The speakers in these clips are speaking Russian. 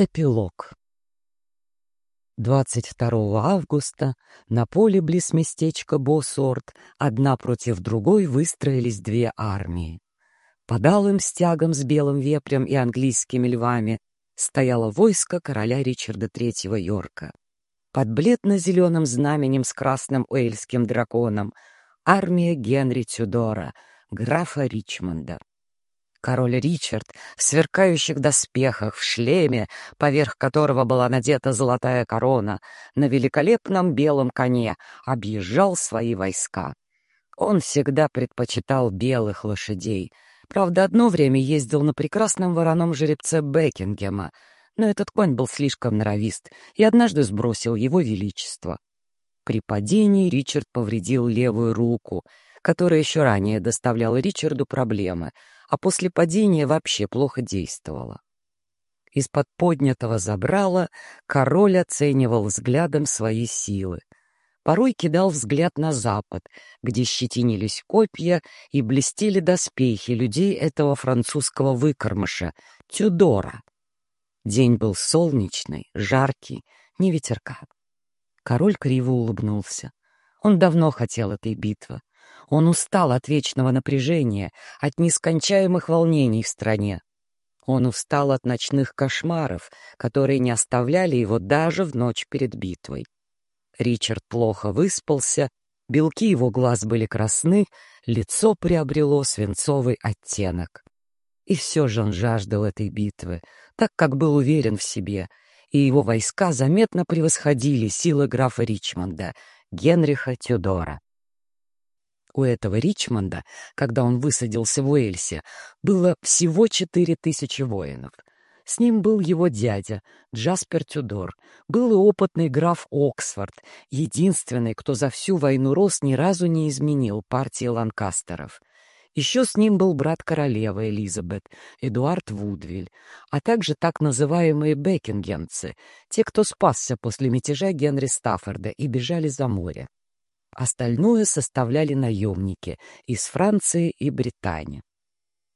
Эпилог 22 августа на поле близ местечка Босорт одна против другой выстроились две армии. Под алым стягом с белым вепрем и английскими львами стояло войско короля Ричарда III Йорка. Под бледно-зеленым знаменем с красным уэльским драконом армия Генри Тюдора, графа Ричмонда. Король Ричард в сверкающих доспехах, в шлеме, поверх которого была надета золотая корона, на великолепном белом коне объезжал свои войска. Он всегда предпочитал белых лошадей. Правда, одно время ездил на прекрасном вороном жеребце Бекингема, но этот конь был слишком норовист и однажды сбросил его величество. При падении Ричард повредил левую руку, которая еще ранее доставляла Ричарду проблемы — а после падения вообще плохо действовала. Из-под поднятого забрала король оценивал взглядом свои силы. Порой кидал взгляд на запад, где щетинились копья и блестели доспехи людей этого французского выкормыша, Тюдора. День был солнечный, жаркий, не ветерка. Король криво улыбнулся. Он давно хотел этой битвы. Он устал от вечного напряжения, от нескончаемых волнений в стране. Он устал от ночных кошмаров, которые не оставляли его даже в ночь перед битвой. Ричард плохо выспался, белки его глаз были красны, лицо приобрело свинцовый оттенок. И все же он жаждал этой битвы, так как был уверен в себе, и его войска заметно превосходили силы графа Ричмонда, Генриха Тюдора. У этого Ричмонда, когда он высадился в Уэльсе, было всего четыре тысячи воинов. С ним был его дядя, Джаспер Тюдор, был и опытный граф Оксфорд, единственный, кто за всю войну рос ни разу не изменил партии Ланкастеров. Еще с ним был брат королевы Элизабет, Эдуард Вудвиль, а также так называемые бекингемцы, те, кто спасся после мятежа Генри Стаффорда и бежали за море. Остальное составляли наемники из Франции и Британии.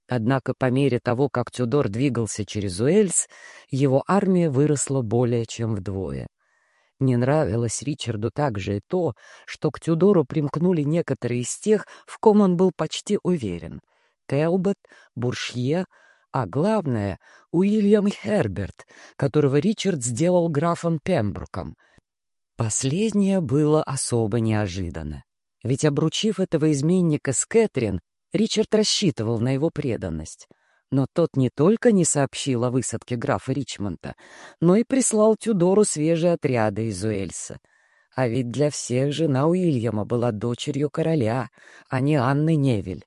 Однако по мере того, как Тюдор двигался через Уэльс, его армия выросла более чем вдвое. Не нравилось Ричарду также и то, что к Тюдору примкнули некоторые из тех, в ком он был почти уверен. Телбот, Буршье, а главное — Уильям Херберт, которого Ричард сделал графом Пембруком — Последнее было особо неожиданно. Ведь, обручив этого изменника с Кэтрин, Ричард рассчитывал на его преданность. Но тот не только не сообщил о высадке графа Ричмонта, но и прислал Тюдору свежие отряды из Уэльса. А ведь для всех жена Уильяма была дочерью короля, а не Анны Невель.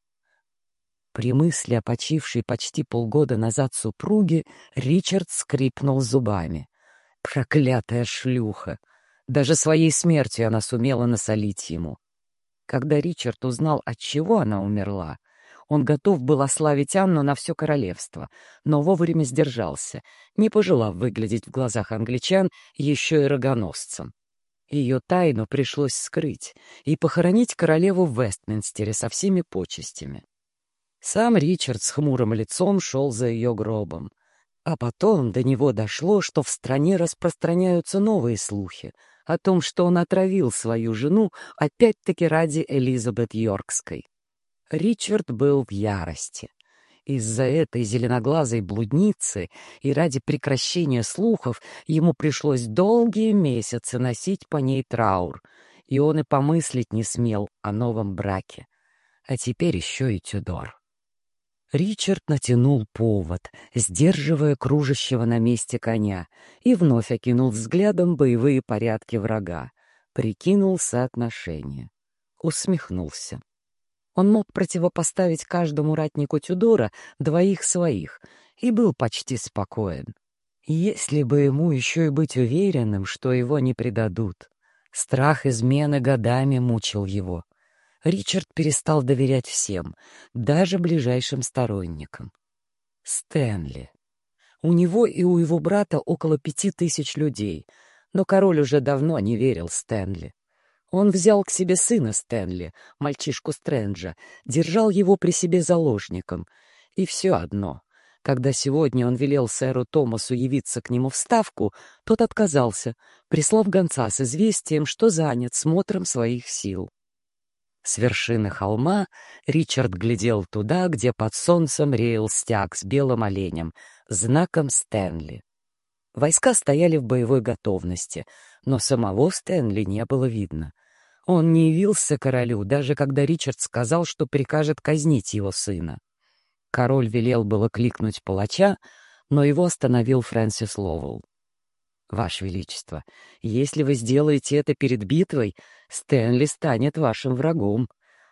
При мысли о почившей почти полгода назад супруге Ричард скрипнул зубами. «Проклятая шлюха!» Даже своей смертью она сумела насолить ему. Когда Ричард узнал, от чего она умерла, он готов был ославить Анну на все королевство, но вовремя сдержался, не пожелав выглядеть в глазах англичан еще и рогоносцем. Ее тайну пришлось скрыть и похоронить королеву в Вестминстере со всеми почестями. Сам Ричард с хмурым лицом шел за ее гробом. А потом до него дошло, что в стране распространяются новые слухи — о том, что он отравил свою жену опять-таки ради Элизабет Йоркской. Ричард был в ярости. Из-за этой зеленоглазой блудницы и ради прекращения слухов ему пришлось долгие месяцы носить по ней траур, и он и помыслить не смел о новом браке. А теперь еще и Тюдор. Ричард натянул повод, сдерживая кружащего на месте коня, и вновь окинул взглядом боевые порядки врага, прикинул соотношение. Усмехнулся. Он мог противопоставить каждому ратнику Тюдора двоих своих и был почти спокоен. Если бы ему еще и быть уверенным, что его не предадут. Страх измены годами мучил его — Ричард перестал доверять всем, даже ближайшим сторонникам. Стэнли. У него и у его брата около пяти тысяч людей, но король уже давно не верил Стэнли. Он взял к себе сына Стэнли, мальчишку Стрэнджа, держал его при себе заложником. И все одно. Когда сегодня он велел сэру Томасу явиться к нему в ставку, тот отказался, прислав гонца с известием, что занят смотром своих сил. С вершины холма Ричард глядел туда, где под солнцем реял стяг с белым оленем, знаком Стэнли. Войска стояли в боевой готовности, но самого Стэнли не было видно. Он не явился королю, даже когда Ричард сказал, что прикажет казнить его сына. Король велел было кликнуть палача, но его остановил Фрэнсис Ловелл. «Ваше Величество, если вы сделаете это перед битвой, Стэнли станет вашим врагом.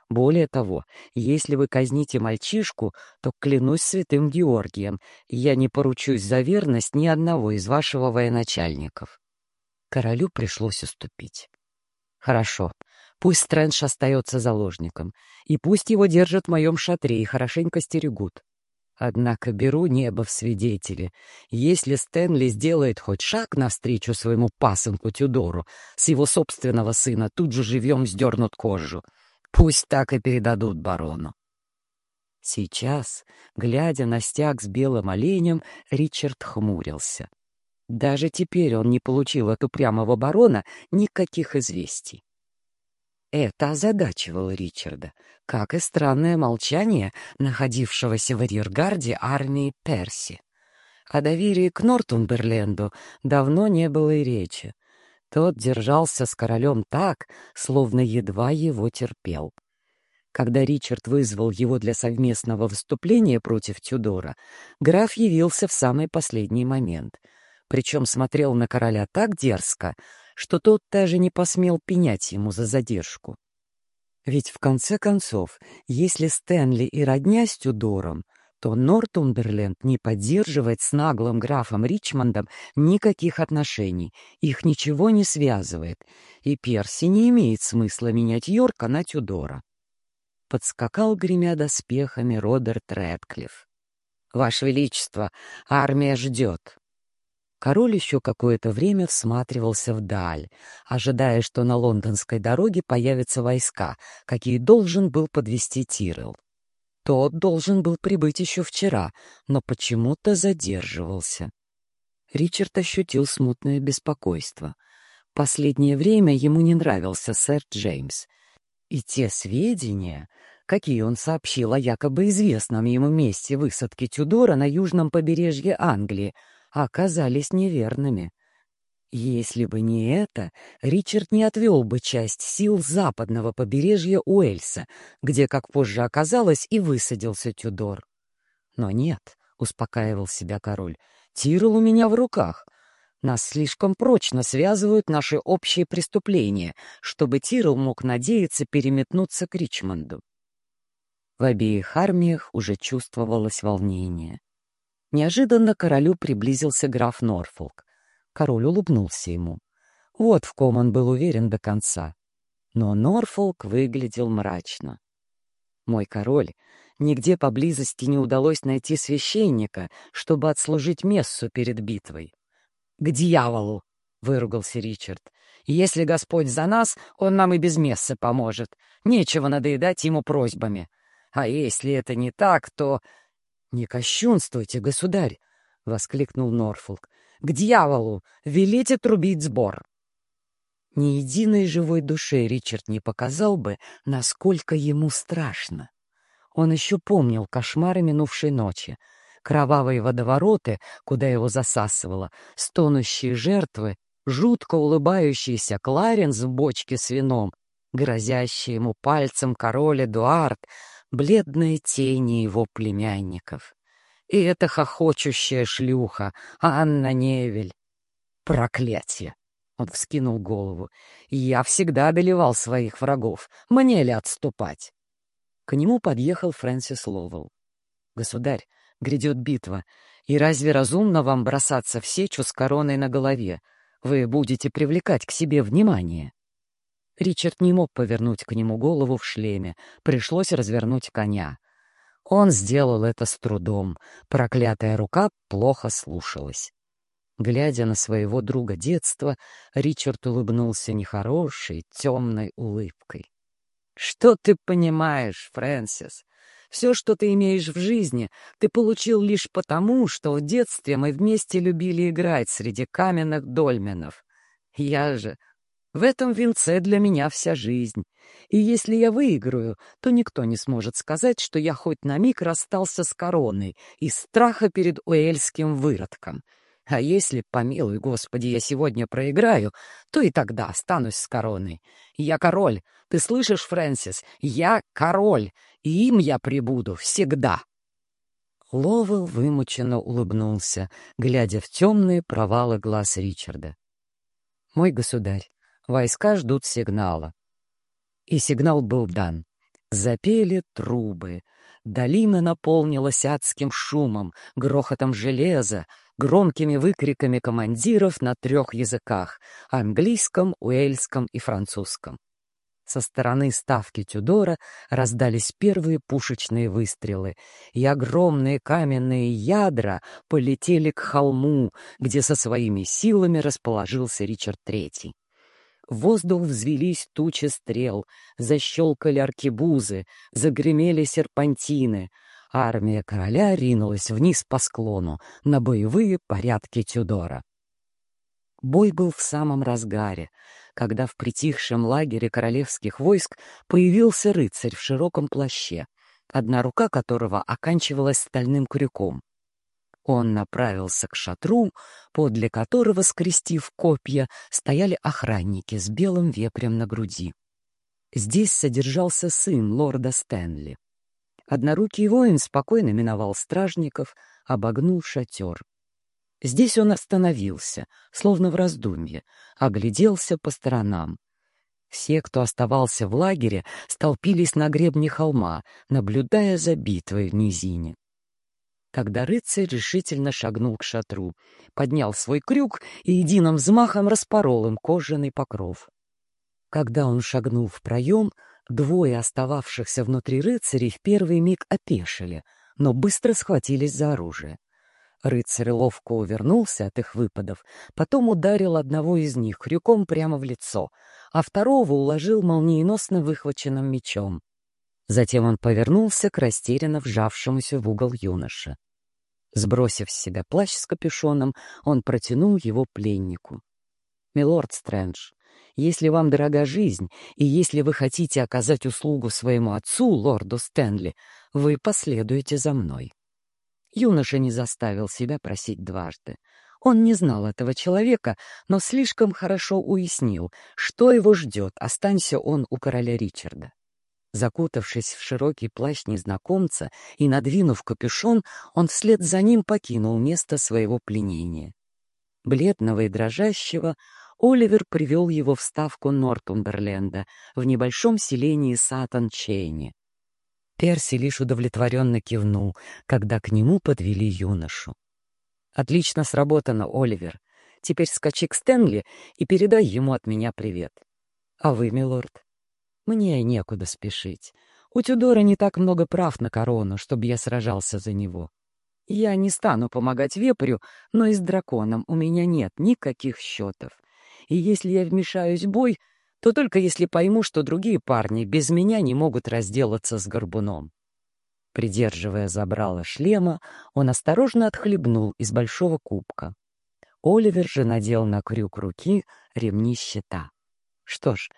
Более того, если вы казните мальчишку, то, клянусь святым Георгием, я не поручусь за верность ни одного из вашего военачальников». Королю пришлось уступить. «Хорошо, Пусть Стрэндж остается заложником, и пусть его держат в моем шатре и хорошенько стерегут. Однако беру небо в свидетели. Если Стэнли сделает хоть шаг навстречу своему пасынку Тюдору, с его собственного сына тут же живьем сдернут кожу. Пусть так и передадут барону. Сейчас, глядя на стяг с белым оленем, Ричард хмурился. Даже теперь он не получил от упрямого барона никаких известий. Это озадачивало Ричарда, как и странное молчание находившегося в арьергарде армии Перси. О доверии к Нортумберленду давно не было и речи. Тот держался с королем так, словно едва его терпел. Когда Ричард вызвал его для совместного выступления против Тюдора, граф явился в самый последний момент. Причем смотрел на короля так дерзко, что тот даже не посмел пенять ему за задержку. Ведь в конце концов, если Стэнли и родня с Тюдором, то Нортумберленд не поддерживает с наглым графом Ричмондом никаких отношений, их ничего не связывает, и Перси не имеет смысла менять Йорка на Тюдора. Подскакал, гремя доспехами, Роберт Рэдклифф. «Ваше Величество, армия ждет!» Король еще какое-то время всматривался вдаль, ожидая, что на лондонской дороге появятся войска, какие должен был подвести Тирел. Тот должен был прибыть еще вчера, но почему-то задерживался. Ричард ощутил смутное беспокойство. Последнее время ему не нравился сэр Джеймс. И те сведения, какие он сообщил о якобы известном ему месте высадки Тюдора на южном побережье Англии, оказались неверными. Если бы не это, Ричард не отвел бы часть сил западного побережья Уэльса, где, как позже оказалось, и высадился Тюдор. Но нет, — успокаивал себя король, — Тирл у меня в руках. Нас слишком прочно связывают наши общие преступления, чтобы Тирл мог надеяться переметнуться к Ричмонду. В обеих армиях уже чувствовалось волнение. Неожиданно королю приблизился граф Норфолк. Король улыбнулся ему. Вот в ком он был уверен до конца. Но Норфолк выглядел мрачно. «Мой король, нигде поблизости не удалось найти священника, чтобы отслужить мессу перед битвой». «К дьяволу!» — выругался Ричард. «Если Господь за нас, он нам и без мессы поможет. Нечего надоедать ему просьбами. А если это не так, то «Не кощунствуйте, государь!» — воскликнул Норфолк. «К дьяволу! Велите трубить сбор!» Ни единой живой душе Ричард не показал бы, насколько ему страшно. Он еще помнил кошмары минувшей ночи, кровавые водовороты, куда его засасывало, стонущие жертвы, жутко улыбающийся Кларенс в бочке с вином, грозящий ему пальцем король Эдуард, бледные тени его племянников. И эта хохочущая шлюха, Анна Невель. Проклятие! Он вскинул голову. Я всегда одолевал своих врагов. Мне ли отступать? К нему подъехал Фрэнсис Ловелл. «Государь, грядет битва, и разве разумно вам бросаться в сечу с короной на голове? Вы будете привлекать к себе внимание». Ричард не мог повернуть к нему голову в шлеме, пришлось развернуть коня. Он сделал это с трудом, проклятая рука плохо слушалась. Глядя на своего друга детства, Ричард улыбнулся нехорошей, темной улыбкой. «Что ты понимаешь, Фрэнсис? Все, что ты имеешь в жизни, ты получил лишь потому, что в детстве мы вместе любили играть среди каменных дольменов. Я же... В этом венце для меня вся жизнь. И если я выиграю, то никто не сможет сказать, что я хоть на миг расстался с короной из страха перед уэльским выродком. А если, помилуй Господи, я сегодня проиграю, то и тогда останусь с короной. Я король. Ты слышишь, Фрэнсис? Я король, и им я прибуду всегда. Ловел вымученно улыбнулся, глядя в темные провалы глаз Ричарда. «Мой государь, войска ждут сигнала». И сигнал был дан. Запели трубы. Долина наполнилась адским шумом, грохотом железа, громкими выкриками командиров на трех языках — английском, уэльском и французском. Со стороны ставки Тюдора раздались первые пушечные выстрелы, и огромные каменные ядра полетели к холму, где со своими силами расположился Ричард Третий. В воздух взвелись тучи стрел, защелкали аркебузы, загремели серпантины. Армия короля ринулась вниз по склону на боевые порядки Тюдора. Бой был в самом разгаре, когда в притихшем лагере королевских войск появился рыцарь в широком плаще, одна рука которого оканчивалась стальным крюком. Он направился к шатру, подле которого, скрестив копья, стояли охранники с белым вепрем на груди. Здесь содержался сын лорда Стэнли. Однорукий воин спокойно миновал стражников, обогнул шатер. Здесь он остановился, словно в раздумье, огляделся по сторонам. Все, кто оставался в лагере, столпились на гребне холма, наблюдая за битвой в низине. Когда рыцарь решительно шагнул к шатру, поднял свой крюк и единым взмахом распорол им кожаный покров. Когда он шагнул в проем, двое остававшихся внутри рыцарей в первый миг опешили, но быстро схватились за оружие. Рыцарь ловко увернулся от их выпадов, потом ударил одного из них крюком прямо в лицо, а второго уложил молниеносно выхваченным мечом. Затем он повернулся к растерянно вжавшемуся в угол юноше. Сбросив с себя плащ с капюшоном, он протянул его пленнику. «Милорд Стрэндж, если вам дорога жизнь, и если вы хотите оказать услугу своему отцу, лорду Стэнли, вы последуете за мной». Юноша не заставил себя просить дважды. Он не знал этого человека, но слишком хорошо уяснил, что его ждет, останься он у короля Ричарда. Закутавшись в широкий плащ незнакомца и надвинув капюшон, он вслед за ним покинул место своего пленения. Бледного и дрожащего Оливер привел его в ставку Нортумберленда в небольшом селении Сатан-Чейни. Перси лишь удовлетворенно кивнул, когда к нему подвели юношу. «Отлично сработано, Оливер. Теперь скачи к Стэнли и передай ему от меня привет. А вы, милорд?» «Мне некуда спешить. У Тюдора не так много прав на корону, чтобы я сражался за него. Я не стану помогать вепрю, но и с драконом у меня нет никаких счетов. И если я вмешаюсь в бой, то только если пойму, что другие парни без меня не могут разделаться с горбуном. Придерживая забрало шлема, он осторожно отхлебнул из большого кубка. Оливер же надел на крюк руки ремни щита. Что ж,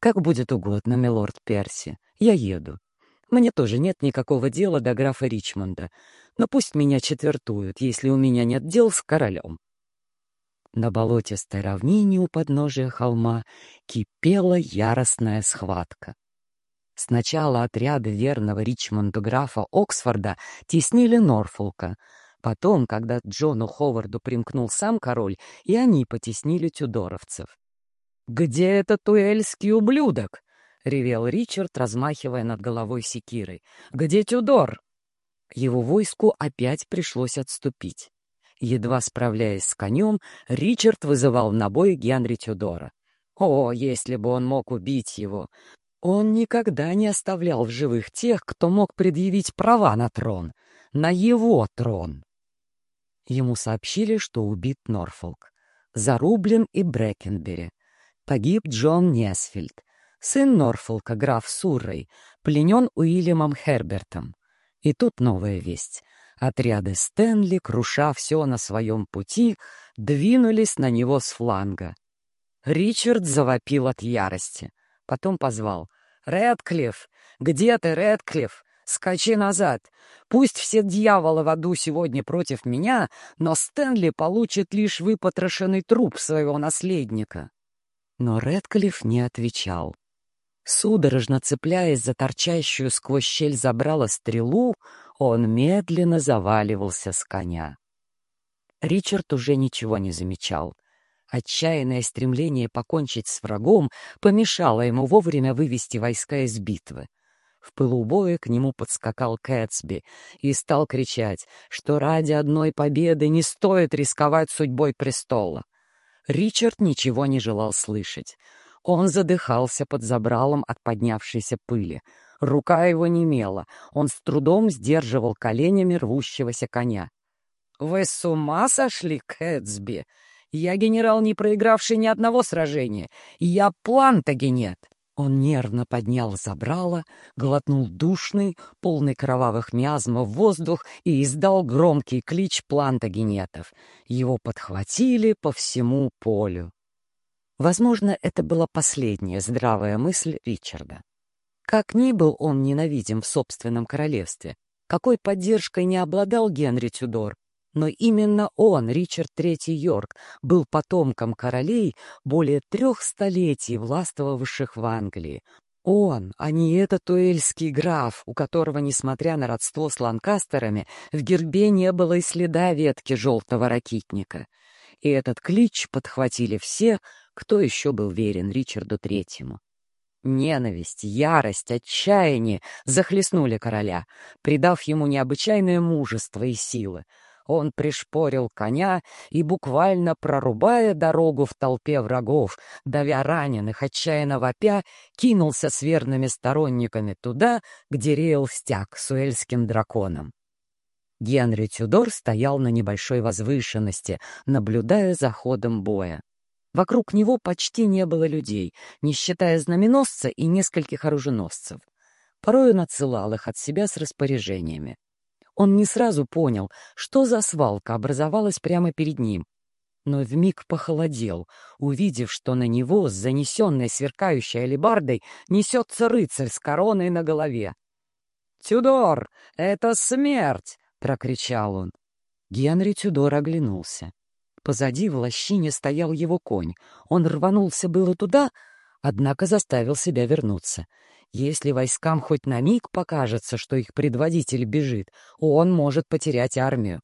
как будет угодно, милорд Перси, я еду. Мне тоже нет никакого дела до графа Ричмонда, но пусть меня четвертуют, если у меня нет дел с королем. На болотистой равнине у подножия холма кипела яростная схватка. Сначала отряды верного Ричмонду графа Оксфорда теснили Норфолка. Потом, когда Джону Ховарду примкнул сам король, и они потеснили тюдоровцев. «Где этот уэльский ублюдок?» — ревел Ричард, размахивая над головой секирой. «Где Тюдор?» Его войску опять пришлось отступить. Едва справляясь с конем, Ричард вызывал на бой Генри Тюдора. О, если бы он мог убить его! Он никогда не оставлял в живых тех, кто мог предъявить права на трон, на его трон. Ему сообщили, что убит Норфолк, зарублен и Брэкенбери. Погиб Джон Несфильд, сын Норфолка, граф Суррей, пленен Уильямом Хербертом. И тут новая весть. Отряды Стэнли, круша все на своем пути, двинулись на него с фланга. Ричард завопил от ярости. Потом позвал. «Рэдклифф! Где ты, Рэдклифф? Скачи назад! Пусть все дьяволы в аду сегодня против меня, но Стэнли получит лишь выпотрошенный труп своего наследника». Но Рэдклифф не отвечал. Судорожно цепляясь за торчащую сквозь щель забрала стрелу, он медленно заваливался с коня. Ричард уже ничего не замечал. Отчаянное стремление покончить с врагом помешало ему вовремя вывести войска из битвы. В пылу боя к нему подскакал Кэтсби и стал кричать, что ради одной победы не стоит рисковать судьбой престола. Ричард ничего не желал слышать. Он задыхался под забралом от поднявшейся пыли. Рука его немела, он с трудом сдерживал коленями рвущегося коня. «Вы с ума сошли, Кэтсби? Я генерал, не проигравший ни одного сражения. Я плантагенет!» Он нервно поднял забрало, глотнул душный, полный кровавых миазмов воздух и издал громкий клич плантагенетов. Его подхватили по всему полю. Возможно, это была последняя здравая мысль Ричарда. Как ни был он ненавидим в собственном королевстве, какой поддержкой не обладал Генри Тюдор, но именно он, Ричард III Йорк, был потомком королей более трех столетий властвовавших в Англии. Он, а не этот уэльский граф, у которого, несмотря на родство с ланкастерами, в гербе не было и следа ветки желтого ракитника. И этот клич подхватили все, кто еще был верен Ричарду Третьему? Ненависть, ярость, отчаяние захлестнули короля, придав ему необычайное мужество и силы. Он пришпорил коня и, буквально прорубая дорогу в толпе врагов, давя раненых, отчаянно вопя, кинулся с верными сторонниками туда, где реял стяг с уэльским драконом. Генри Тюдор стоял на небольшой возвышенности, наблюдая за ходом боя. Вокруг него почти не было людей, не считая знаменосца и нескольких оруженосцев. Порой он отсылал их от себя с распоряжениями. Он не сразу понял, что за свалка образовалась прямо перед ним, но вмиг похолодел, увидев, что на него с занесенной сверкающей алебардой несется рыцарь с короной на голове. «Тюдор, это смерть!» — прокричал он. Генри Тюдор оглянулся. Позади в лощине стоял его конь. Он рванулся было туда, однако заставил себя вернуться. Если войскам хоть на миг покажется, что их предводитель бежит, он может потерять армию.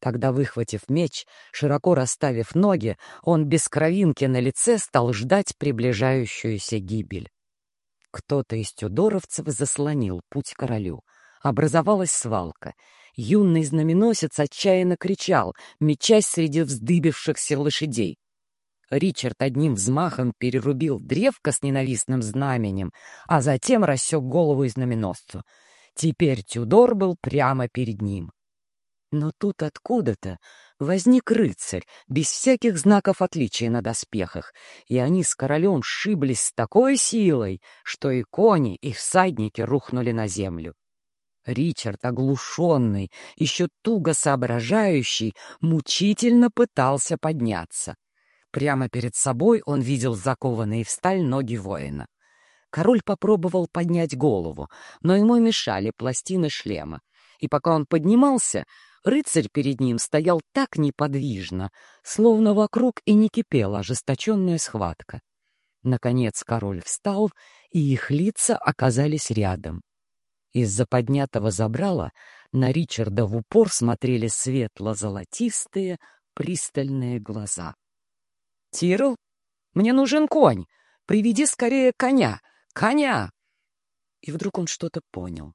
Тогда, выхватив меч, широко расставив ноги, он без кровинки на лице стал ждать приближающуюся гибель. Кто-то из тюдоровцев заслонил путь королю. Образовалась свалка — Юный знаменосец отчаянно кричал, мечась среди вздыбившихся лошадей. Ричард одним взмахом перерубил древко с ненавистным знаменем, а затем рассек голову и знаменосцу. Теперь Тюдор был прямо перед ним. Но тут откуда-то возник рыцарь, без всяких знаков отличия на доспехах, и они с королем сшиблись с такой силой, что и кони, и всадники рухнули на землю. Ричард, оглушенный, еще туго соображающий, мучительно пытался подняться. Прямо перед собой он видел закованные в сталь ноги воина. Король попробовал поднять голову, но ему мешали пластины шлема. И пока он поднимался, рыцарь перед ним стоял так неподвижно, словно вокруг и не кипела ожесточенная схватка. Наконец король встал, и их лица оказались рядом. Из-за поднятого забрала на Ричарда в упор смотрели светло-золотистые, пристальные глаза. «Тирл, мне нужен конь! Приведи скорее коня! Коня!» И вдруг он что-то понял.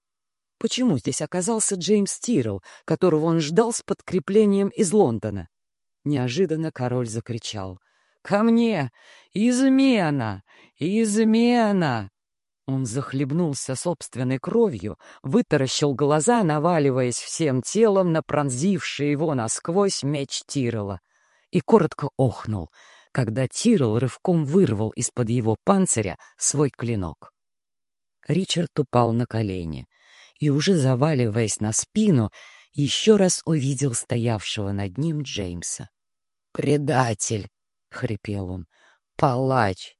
Почему здесь оказался Джеймс Тирл, которого он ждал с подкреплением из Лондона? Неожиданно король закричал. «Ко мне! Измена! Измена!» Он захлебнулся собственной кровью, вытаращил глаза, наваливаясь всем телом на пронзивший его насквозь меч Тирола, и коротко охнул, когда Тирол рывком вырвал из-под его панциря свой клинок. Ричард упал на колени. и, уже заваливаясь на спину, еще раз увидел стоявшего над ним Джеймса. «Предатель!» — хрипел он. «Палач!»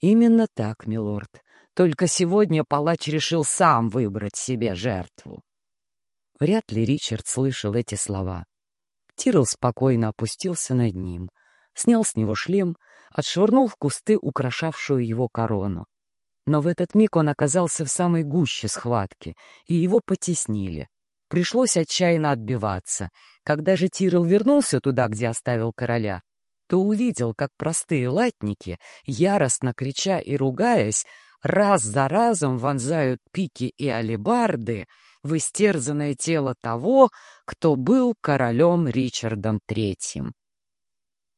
«Именно так, милорд. Только сегодня палач решил сам выбрать себе жертву». Вряд ли Ричард слышал эти слова. Тирл спокойно опустился над ним, снял с него шлем, отшвырнул в кусты украшавшую его корону. Но в этот миг он оказался в самой гуще схватки, и его потеснили. Пришлось отчаянно отбиваться. Когда же Тирл вернулся туда, где оставил короля, то увидел, как простые латники, яростно крича и ругаясь, раз за разом вонзают пики и алебарды в истерзанное тело того, кто был королем Ричардом Третьим.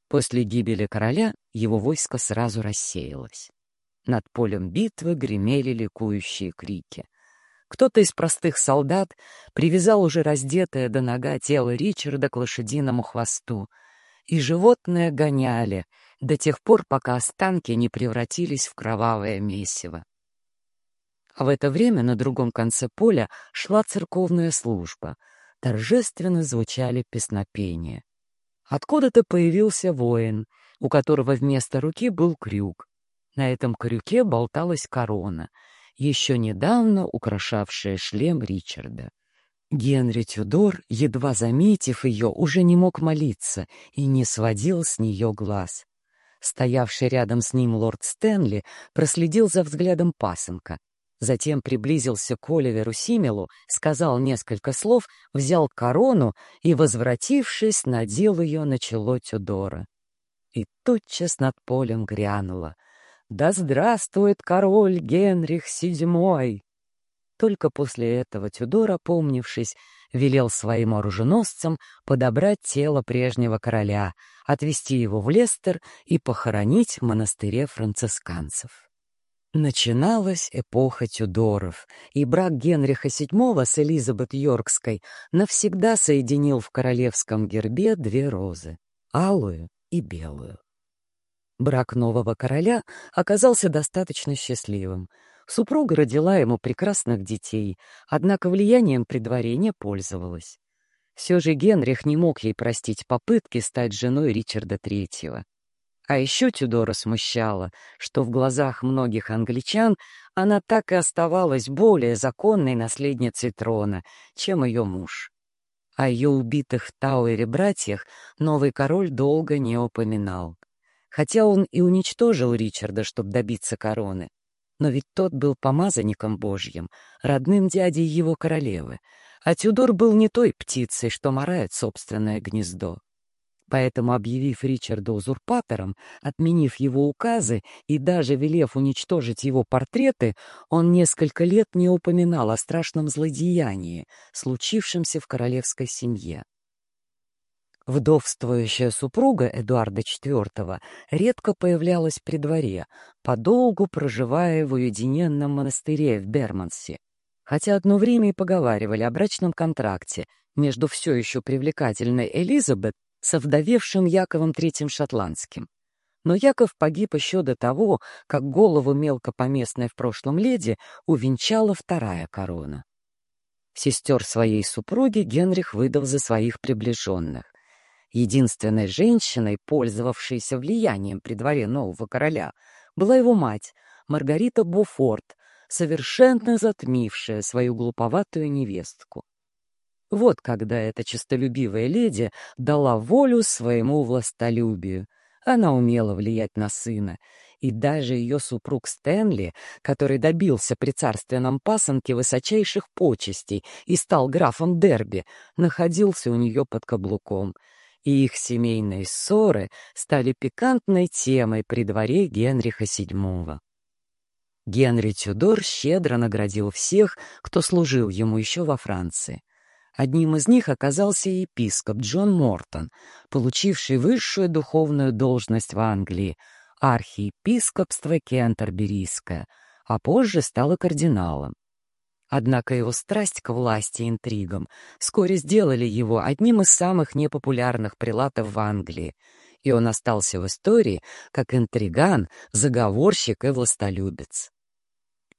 После гибели короля его войско сразу рассеялось. Над полем битвы гремели ликующие крики. Кто-то из простых солдат привязал уже раздетое до нога тело Ричарда к лошадиному хвосту, и животные гоняли до тех пор, пока останки не превратились в кровавое месиво. А в это время на другом конце поля шла церковная служба. Торжественно звучали песнопения. Откуда-то появился воин, у которого вместо руки был крюк. На этом крюке болталась корона, еще недавно украшавшая шлем Ричарда. Генри Тюдор, едва заметив ее, уже не мог молиться и не сводил с нее глаз. Стоявший рядом с ним лорд Стэнли проследил за взглядом пасынка, Затем приблизился к Оливеру Симелу, сказал несколько слов, взял корону и, возвратившись, надел ее на чело Тюдора. И тотчас над полем грянуло. «Да здравствует король Генрих VII!» Только после этого Тюдор, опомнившись, велел своим оруженосцам подобрать тело прежнего короля, отвезти его в Лестер и похоронить в монастыре францисканцев. Начиналась эпоха Тюдоров, и брак Генриха VII с Элизабет Йоркской навсегда соединил в королевском гербе две розы — алую и белую. Брак нового короля оказался достаточно счастливым. Супруга родила ему прекрасных детей, однако влиянием при дворе не пользовалась. Все же Генрих не мог ей простить попытки стать женой Ричарда III. А еще Тюдора смущало, что в глазах многих англичан она так и оставалась более законной наследницей трона, чем ее муж. О ее убитых в Тауэре братьях новый король долго не упоминал. Хотя он и уничтожил Ричарда, чтобы добиться короны. Но ведь тот был помазанником Божьим, родным дядей его королевы, а Тюдор был не той птицей, что морает собственное гнездо. Поэтому, объявив Ричарда узурпатором, отменив его указы и даже велев уничтожить его портреты, он несколько лет не упоминал о страшном злодеянии, случившемся в королевской семье. Вдовствующая супруга Эдуарда IV редко появлялась при дворе, подолгу проживая в уединенном монастыре в Бермансе. Хотя одно время и поговаривали о брачном контракте между все еще привлекательной Элизабет со вдовевшим Яковом Третьим Шотландским. Но Яков погиб еще до того, как голову мелкопоместной в прошлом леди увенчала вторая корона. Сестер своей супруги Генрих выдал за своих приближенных. Единственной женщиной, пользовавшейся влиянием при дворе нового короля, была его мать, Маргарита Буфорт, совершенно затмившая свою глуповатую невестку. Вот когда эта честолюбивая леди дала волю своему властолюбию. Она умела влиять на сына, и даже ее супруг Стэнли, который добился при царственном пасынке высочайших почестей и стал графом Дерби, находился у нее под каблуком, и их семейные ссоры стали пикантной темой при дворе Генриха VII. Генри Тюдор щедро наградил всех, кто служил ему еще во Франции. Одним из них оказался епископ Джон Мортон, получивший высшую духовную должность в Англии — архиепископство Кентерберийское, а позже стал кардиналом. Однако его страсть к власти и интригам вскоре сделали его одним из самых непопулярных прилатов в Англии, и он остался в истории как интриган, заговорщик и властолюбец.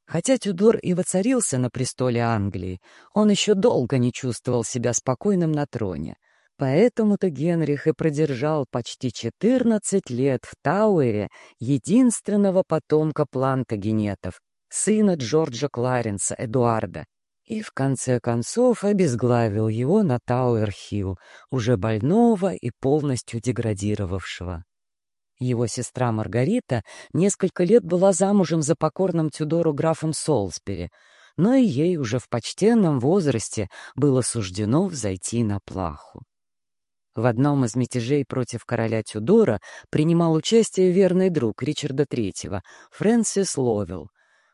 Хотя Тюдор и воцарился на престоле Англии, он еще долго не чувствовал себя спокойным на троне. Поэтому-то Генрих и продержал почти 14 лет в Тауэре единственного потомка Плантагенетов, сына Джорджа Кларенса, Эдуарда, и в конце концов обезглавил его на Тауэр-Хилл, уже больного и полностью деградировавшего. Его сестра Маргарита несколько лет была замужем за покорным Тюдору графом Солсбери, но и ей уже в почтенном возрасте было суждено взойти на плаху. В одном из мятежей против короля Тюдора принимал участие верный друг Ричарда III, Фрэнсис Ловелл.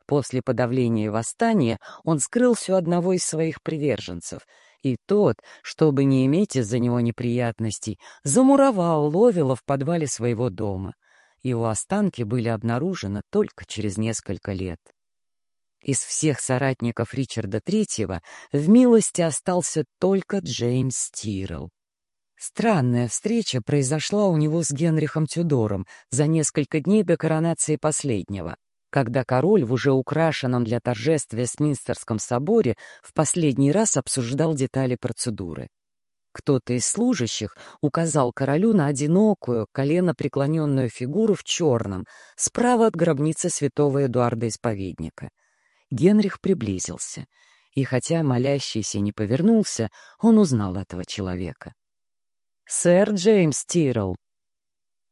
После подавления восстания он скрылся у одного из своих приверженцев — и тот, чтобы не иметь из-за него неприятностей, замуровал Ловила в подвале своего дома. Его останки были обнаружены только через несколько лет. Из всех соратников Ричарда III в милости остался только Джеймс Тирл. Странная встреча произошла у него с Генрихом Тюдором за несколько дней до коронации последнего когда король в уже украшенном для торжеств Вестминстерском соборе в последний раз обсуждал детали процедуры. Кто-то из служащих указал королю на одинокую, колено преклоненную фигуру в черном, справа от гробницы святого Эдуарда Исповедника. Генрих приблизился, и хотя молящийся не повернулся, он узнал этого человека. «Сэр Джеймс Тирл»,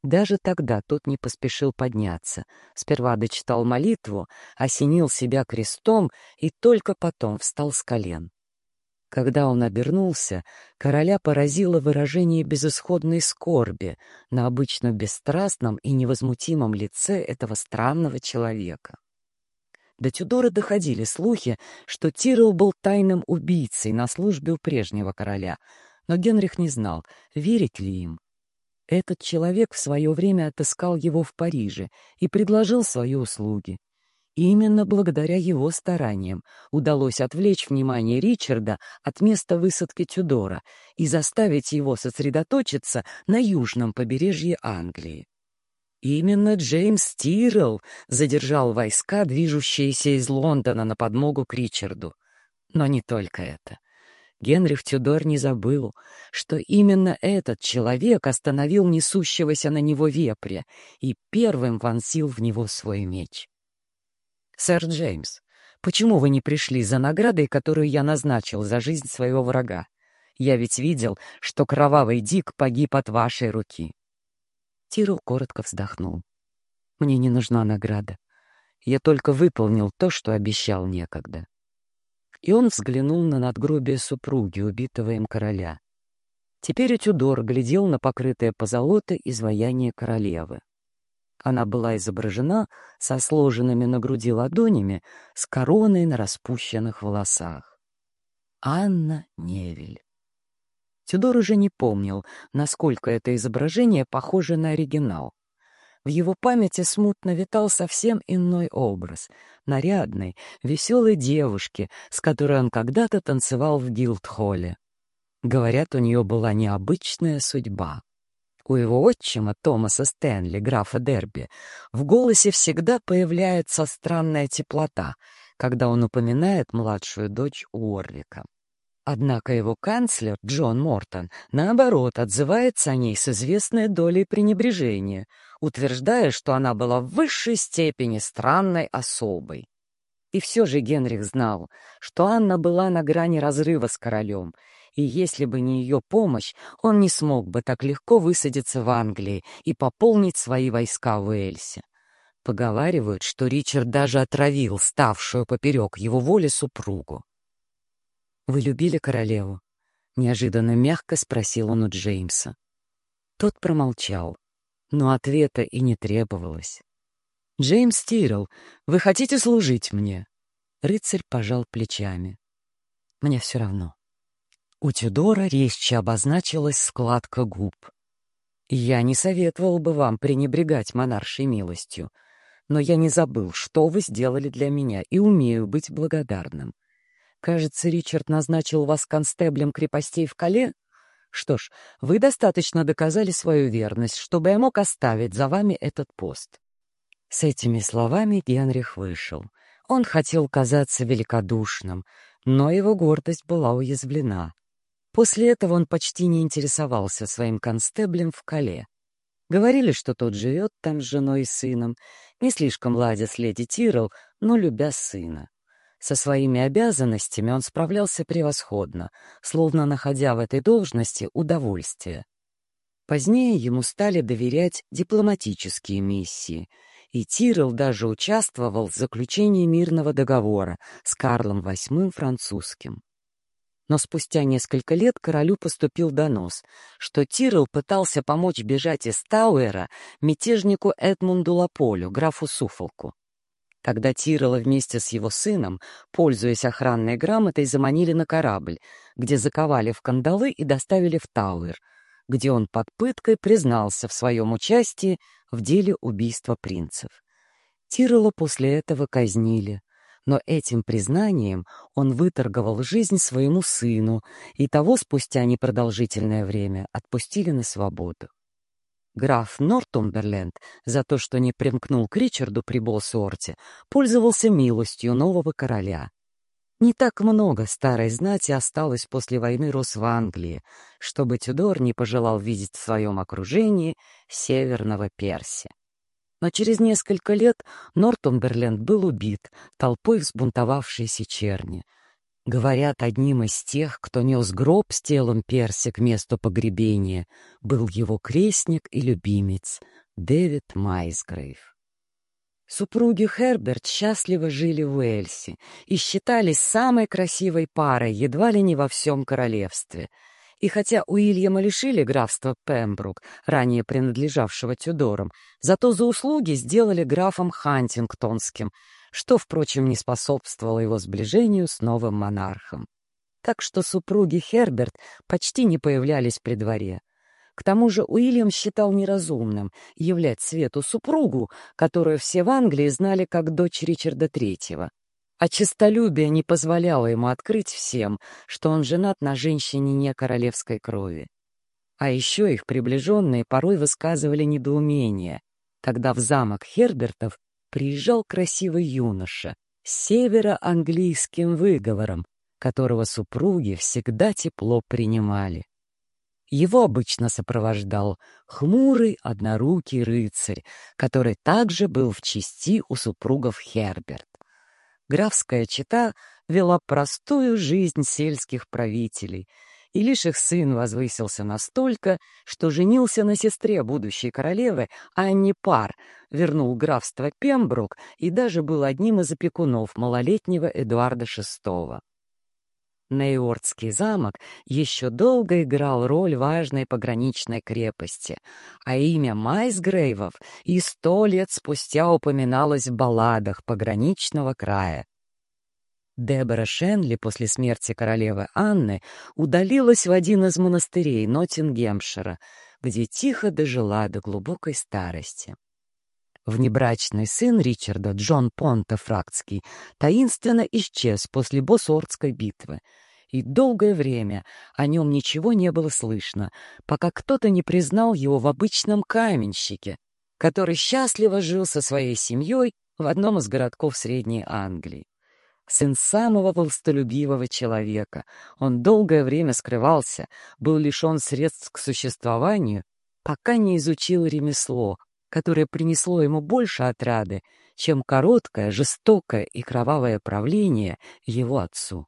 даже тогда тот не поспешил подняться. Сперва дочитал молитву, осенил себя крестом и только потом встал с колен. Когда он обернулся, короля поразило выражение безысходной скорби на обычно бесстрастном и невозмутимом лице этого странного человека. До Тюдора доходили слухи, что Тирл был тайным убийцей на службе у прежнего короля, но Генрих не знал, верить ли им. Этот человек в свое время отыскал его в Париже и предложил свои услуги. И именно благодаря его стараниям удалось отвлечь внимание Ричарда от места высадки Тюдора и заставить его сосредоточиться на южном побережье Англии. Именно Джеймс Тиррелл задержал войска, движущиеся из Лондона на подмогу к Ричарду. Но не только это. Генрих Тюдор не забыл, что именно этот человек остановил несущегося на него вепря и первым вонзил в него свой меч. «Сэр Джеймс, почему вы не пришли за наградой, которую я назначил за жизнь своего врага? Я ведь видел, что кровавый Дик погиб от вашей руки». Тирл коротко вздохнул. «Мне не нужна награда. Я только выполнил то, что обещал некогда» и он взглянул на надгробие супруги, убитого им короля. Теперь Тюдор глядел на покрытое позолотой изваяние королевы. Она была изображена со сложенными на груди ладонями, с короной на распущенных волосах. Анна Невель. Тюдор уже не помнил, насколько это изображение похоже на оригинал. В его памяти смутно витал совсем иной образ — нарядной, веселой девушки, с которой он когда-то танцевал в Гилдхолле. Говорят, у нее была необычная судьба. У его отчима Томаса Стэнли, графа Дерби, в голосе всегда появляется странная теплота, когда он упоминает младшую дочь Уорлика. Однако его канцлер Джон Мортон, наоборот, отзывается о ней с известной долей пренебрежения, утверждая, что она была в высшей степени странной особой. И все же Генрих знал, что Анна была на грани разрыва с королем, и если бы не ее помощь, он не смог бы так легко высадиться в Англии и пополнить свои войска в Уэльсе. Поговаривают, что Ричард даже отравил ставшую поперек его воли супругу. «Вы любили королеву?» — неожиданно мягко спросил он у Джеймса. Тот промолчал, но ответа и не требовалось. «Джеймс Тирл, вы хотите служить мне?» Рыцарь пожал плечами. «Мне все равно». У Тюдора резче обозначилась складка губ. «Я не советовал бы вам пренебрегать монаршей милостью, но я не забыл, что вы сделали для меня, и умею быть благодарным. Кажется, Ричард назначил вас констеблем крепостей в Кале? Что ж, вы достаточно доказали свою верность, чтобы я мог оставить за вами этот пост. С этими словами Генрих вышел. Он хотел казаться великодушным, но его гордость была уязвлена. После этого он почти не интересовался своим констеблем в Кале. Говорили, что тот живет там с женой и сыном, не слишком ладя с леди Тирл, но любя сына. Со своими обязанностями он справлялся превосходно, словно находя в этой должности удовольствие. Позднее ему стали доверять дипломатические миссии, и Тирл даже участвовал в заключении мирного договора с Карлом VIII французским. Но спустя несколько лет королю поступил донос, что Тирл пытался помочь бежать из Тауэра мятежнику Эдмунду Лаполю, графу Суфолку. Тогда Тирла вместе с его сыном, пользуясь охранной грамотой, заманили на корабль, где заковали в кандалы и доставили в Тауэр, где он под пыткой признался в своем участии в деле убийства принцев. Тирла после этого казнили, но этим признанием он выторговал жизнь своему сыну, и того спустя непродолжительное время отпустили на свободу. Граф Нортумберленд за то, что не примкнул к Ричарду при Болсуорте, пользовался милостью нового короля. Не так много старой знати осталось после войны рос в Англии, чтобы Тюдор не пожелал видеть в своем окружении северного Перси. Но через несколько лет Нортумберленд был убит толпой взбунтовавшейся черни. Говорят, одним из тех, кто нес гроб с телом Перси к месту погребения, был его крестник и любимец Дэвид Майсгрейв. Супруги Херберт счастливо жили в Уэльсе и считались самой красивой парой едва ли не во всем королевстве — и хотя Уильяма лишили графства Пембрук, ранее принадлежавшего Тюдорам, зато за услуги сделали графом Хантингтонским, что, впрочем, не способствовало его сближению с новым монархом. Так что супруги Херберт почти не появлялись при дворе. К тому же Уильям считал неразумным являть свету супругу, которую все в Англии знали как дочь Ричарда Третьего а честолюбие не позволяло ему открыть всем, что он женат на женщине не королевской крови. А еще их приближенные порой высказывали недоумение, когда в замок Хербертов приезжал красивый юноша с северо-английским выговором, которого супруги всегда тепло принимали. Его обычно сопровождал хмурый однорукий рыцарь, который также был в чести у супругов Херберт графская чета вела простую жизнь сельских правителей, и лишь их сын возвысился настолько, что женился на сестре будущей королевы, а не пар, вернул графство Пембрук и даже был одним из опекунов малолетнего Эдуарда VI. Нейортский замок еще долго играл роль важной пограничной крепости, а имя Майсгрейвов и сто лет спустя упоминалось в балладах пограничного края. Дебора Шенли после смерти королевы Анны удалилась в один из монастырей Ноттингемшира, где тихо дожила до глубокой старости. Внебрачный сын Ричарда, Джон Понтефрактский, таинственно исчез после Босордской битвы, и долгое время о нем ничего не было слышно, пока кто-то не признал его в обычном каменщике, который счастливо жил со своей семьей в одном из городков Средней Англии. Сын самого властолюбивого человека, он долгое время скрывался, был лишен средств к существованию, пока не изучил ремесло, которое принесло ему больше отрады, чем короткое, жестокое и кровавое правление его отцу.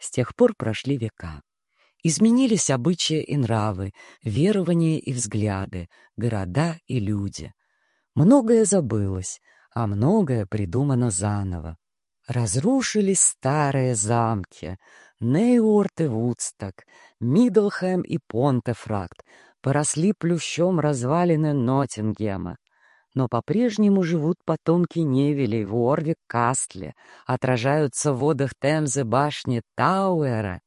С тех пор прошли века. Изменились обычаи и нравы, верования и взгляды, города и люди. Многое забылось, а многое придумано заново. Разрушились старые замки, Нейворт и Вудсток, Мидлхэм и Понтефракт, поросли плющом развалины Ноттингема. Но по-прежнему живут потомки Невилей в Уорвик Кастле, отражаются в водах Темзы башни Тауэра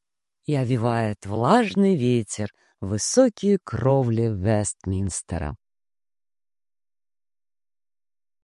и овивает влажный ветер высокие кровли Вестминстера.